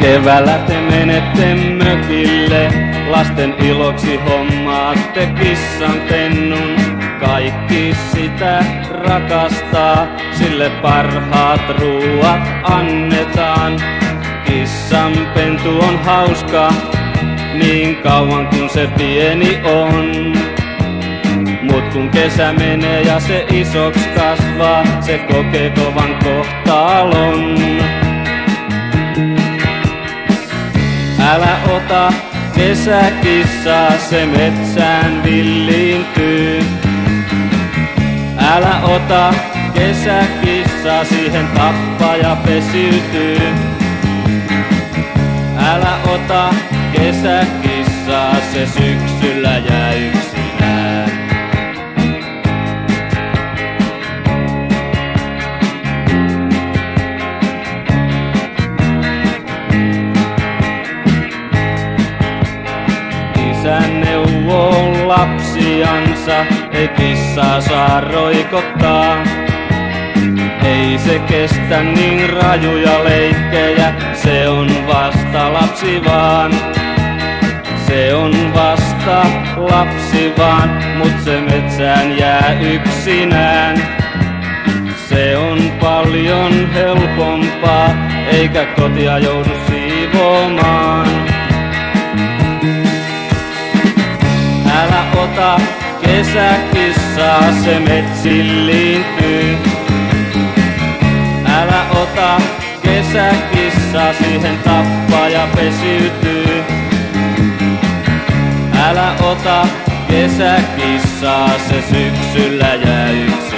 Keväällä te menette mökille, lasten iloksi hommaatte kissan pennun. Kaikki sitä rakastaa, sille parhaat ruuat annetaan. Kissan pentu on hauska, niin kauan kun se pieni on. Mut kun kesä menee ja se isoks kasvaa, se kokee kovan kohtalon. Älä ota kesäkissaa, se metsään villiintyy. Älä ota kesäkissaa, siihen tappaja pesiytyy. Älä ota kesäkissaa, se syksyllä jää lapsiansa, ei kissaa saa roikottaa. Ei se kestä niin rajuja leikkejä, se on vasta lapsi vaan. Se on vasta lapsi vaan, mut se metsään jää yksinään. Se on paljon helpompaa, eikä kotia joudu siivoamaan. Älä ota kesäkissaa, se metsilliintyy. Älä ota kesäkissaa, siihen tappaja pesiytyy. Älä ota kesäkissaa, se syksyllä jää yksin.